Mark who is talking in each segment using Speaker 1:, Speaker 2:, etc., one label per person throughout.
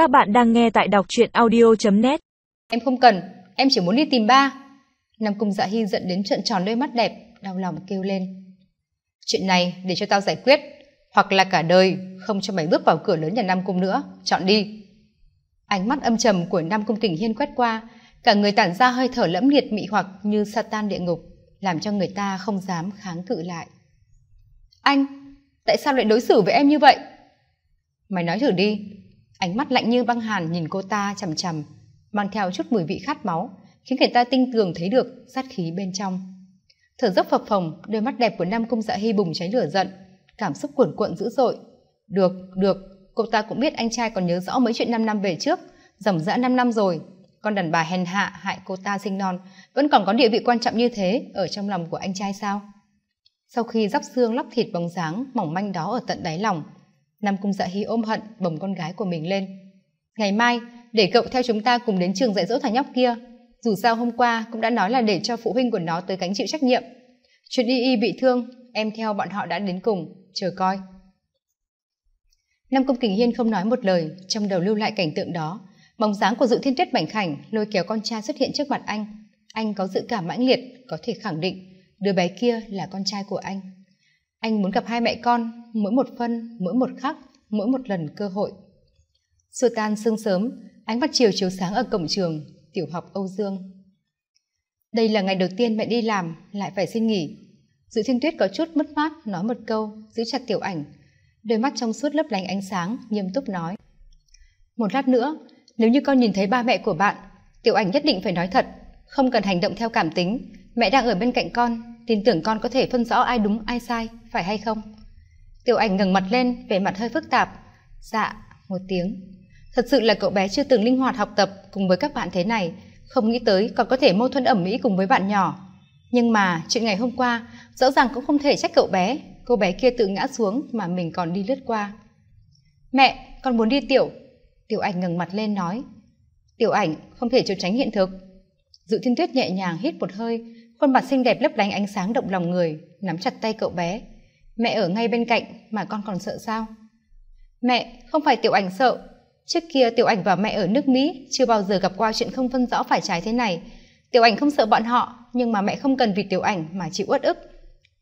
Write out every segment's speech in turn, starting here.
Speaker 1: Các bạn đang nghe tại đọc truyện audio.net
Speaker 2: Em không cần, em chỉ muốn đi tìm ba. Nam Cung Dạ Hy giận đến trợn tròn đôi mắt đẹp, đau lòng kêu lên. Chuyện này để cho tao giải quyết, hoặc là cả đời không cho mày bước vào cửa lớn nhà Nam Cung nữa, chọn đi. Ánh mắt âm trầm của Nam Cung Kình Hiên quét qua, cả người tản ra hơi thở lẫm liệt mị hoặc như Satan địa ngục, làm cho người ta không dám kháng cự lại. Anh, tại sao lại đối xử với em như vậy? Mày nói thử đi. Ánh mắt lạnh như băng hàn nhìn cô ta chằm chằm, mang theo chút mùi vị khát máu, khiến người ta tinh tường thấy được sát khí bên trong. Thở dốc phập phồng, đôi mắt đẹp của Nam Cung Dạ Hy bùng cháy lửa giận, cảm xúc cuồn cuộn dữ dội. Được, được, cô ta cũng biết anh trai còn nhớ rõ mấy chuyện 5 năm về trước, rầm rã 5 năm rồi. Con đàn bà hèn hạ hại cô ta sinh non, vẫn còn có địa vị quan trọng như thế ở trong lòng của anh trai sao? Sau khi dắp xương lóc thịt bóng dáng mỏng manh đó ở tận đáy lòng, Nam Cung Dạ Hy ôm hận bồng con gái của mình lên. Ngày mai, để cậu theo chúng ta cùng đến trường dạy dỗ thằng nhóc kia. Dù sao hôm qua cũng đã nói là để cho phụ huynh của nó tới gánh chịu trách nhiệm. Chuyện y y bị thương, em theo bọn họ đã đến cùng, chờ coi. Nam Cung Kình Hiên không nói một lời, trong đầu lưu lại cảnh tượng đó. Bóng dáng của Dự Thiên Tuyết mảnh khảnh lôi kéo con trai xuất hiện trước mặt anh. Anh có dự cảm mãnh liệt, có thể khẳng định đứa bé kia là con trai của anh. Anh muốn gặp hai mẹ con, mỗi một phân, mỗi một khắc, mỗi một lần cơ hội. Xua tan sương sớm, ánh mặt chiều chiếu sáng ở cổng trường, tiểu học Âu Dương. Đây là ngày đầu tiên mẹ đi làm, lại phải xin nghỉ. Dự thiên tuyết có chút mất mát, nói một câu, giữ chặt tiểu ảnh. Đôi mắt trong suốt lấp lánh ánh sáng, nghiêm túc nói. Một lát nữa, nếu như con nhìn thấy ba mẹ của bạn, tiểu ảnh nhất định phải nói thật, không cần hành động theo cảm tính. Mẹ đang ở bên cạnh con, tin tưởng con có thể phân rõ ai đúng ai sai, phải hay không? Tiểu ảnh ngẩng mặt lên, vẻ mặt hơi phức tạp. Dạ, một tiếng. Thật sự là cậu bé chưa từng linh hoạt học tập cùng với các bạn thế này, không nghĩ tới còn có thể mâu thuẫn ẩm mỹ cùng với bạn nhỏ. Nhưng mà chuyện ngày hôm qua, rõ ràng cũng không thể trách cậu bé, cô bé kia tự ngã xuống mà mình còn đi lướt qua. Mẹ, con muốn đi tiểu. Tiểu ảnh ngẩng mặt lên nói. Tiểu ảnh không thể trốn tránh hiện thực. Dự thiên tuyết nhẹ nhàng hít một hơi, khuôn mặt xinh đẹp lấp lánh ánh sáng động lòng người, nắm chặt tay cậu bé. Mẹ ở ngay bên cạnh mà con còn sợ sao? Mẹ, không phải tiểu ảnh sợ, Trước kia Tiểu Ảnh và mẹ ở nước Mỹ chưa bao giờ gặp qua chuyện không phân rõ phải trái thế này. Tiểu Ảnh không sợ bọn họ, nhưng mà mẹ không cần vì Tiểu Ảnh mà chịu uất ức.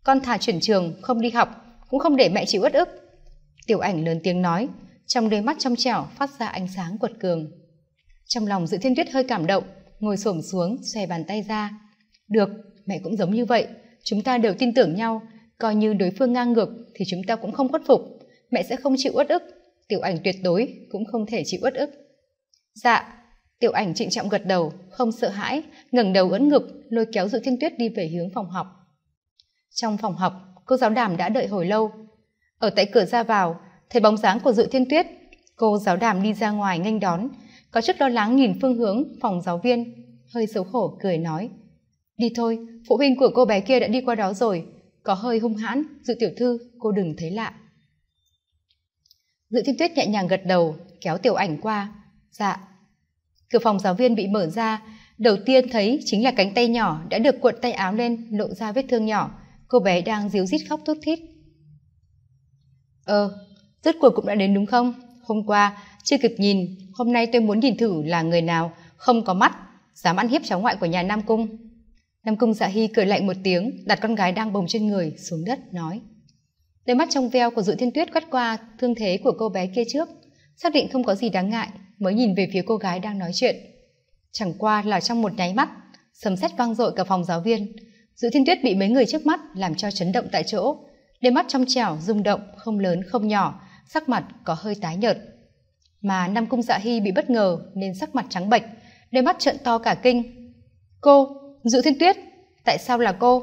Speaker 2: Con thà chuyển trường, không đi học, cũng không để mẹ chịu uất ức. Tiểu Ảnh lớn tiếng nói, trong đôi mắt trong trẻo phát ra ánh sáng quật cường. Trong lòng Dự Thiên Tuyết hơi cảm động, ngồi xổm xuống, xòe bàn tay ra. Được, mẹ cũng giống như vậy, chúng ta đều tin tưởng nhau, coi như đối phương ngang ngược thì chúng ta cũng không khuất phục, mẹ sẽ không chịu uất ức. Tiểu ảnh tuyệt đối cũng không thể chịu uất ức. Dạ tiểu ảnh trịnh trọng gật đầu không sợ hãi ngẩng đầu ấn ngực lôi kéo dự thiên tuyết đi về hướng phòng học. Trong phòng học cô giáo đàm đã đợi hồi lâu. Ở tại cửa ra vào thấy bóng dáng của dự thiên tuyết cô giáo đàm đi ra ngoài nghênh đón có chút lo lắng nhìn phương hướng phòng giáo viên hơi xấu hổ cười nói đi thôi, phụ huynh của cô bé kia đã đi qua đó rồi. Có hơi hung hãn, dự tiểu thư, cô đừng thấy lạ. Dự thiên tuyết nhẹ nhàng gật đầu, kéo tiểu ảnh qua. Dạ. Cửa phòng giáo viên bị mở ra, đầu tiên thấy chính là cánh tay nhỏ đã được cuộn tay áo lên, lộ ra vết thương nhỏ. Cô bé đang díu rít khóc thút thít. Ờ rốt cuộc cũng đã đến đúng không? Hôm qua, chưa kịp nhìn, hôm nay tôi muốn nhìn thử là người nào, không có mắt, dám ăn hiếp cháu ngoại của nhà nam cung nam cung dạ hy cười lạnh một tiếng, đặt con gái đang bồng trên người xuống đất, nói. Đôi mắt trong veo của dự thiên tuyết quét qua thương thế của cô bé kia trước, xác định không có gì đáng ngại, mới nhìn về phía cô gái đang nói chuyện. Chẳng qua là trong một nháy mắt, sấm sét vang dội cả phòng giáo viên. Dự thiên tuyết bị mấy người trước mắt làm cho chấn động tại chỗ. Đôi mắt trong trẻo, rung động, không lớn, không nhỏ, sắc mặt có hơi tái nhợt. Mà nam cung dạ hy bị bất ngờ nên sắc mặt trắng bệch, đôi mắt trợn to cả kinh. Cô dự thiên tuyết, tại sao là cô?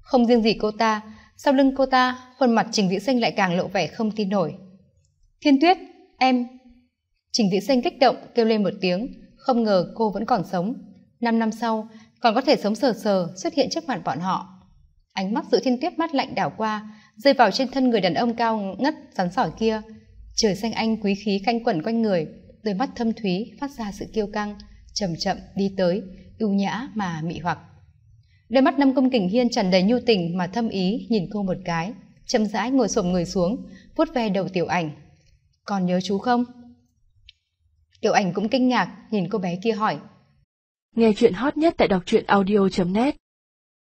Speaker 2: Không riêng gì cô ta, sau lưng cô ta, khuôn mặt trình vĩ sinh lại càng lộ vẻ không tin nổi. Thiên tuyết, em. Trình vĩ sinh kích động, kêu lên một tiếng, không ngờ cô vẫn còn sống. Năm năm sau, còn có thể sống sờ sờ, xuất hiện trước mặt bọn họ. Ánh mắt dự thiên tuyết mắt lạnh đảo qua, rơi vào trên thân người đàn ông cao ngất, rắn sỏi kia. Trời xanh anh quý khí canh quẩn quanh người, đôi mắt thâm thúy phát ra sự kiêu căng, chậm chậm đi tới ưu nhã mà mị hoặc. Đôi mắt năm công kình hiên tràn đầy nhu tình mà thâm ý nhìn cô một cái chậm rãi ngồi xổm người xuống vuốt ve đầu tiểu ảnh. Còn nhớ chú không? Tiểu ảnh cũng kinh ngạc, nhìn cô bé kia hỏi.
Speaker 3: Nghe chuyện hot nhất tại đọc truyện audio.net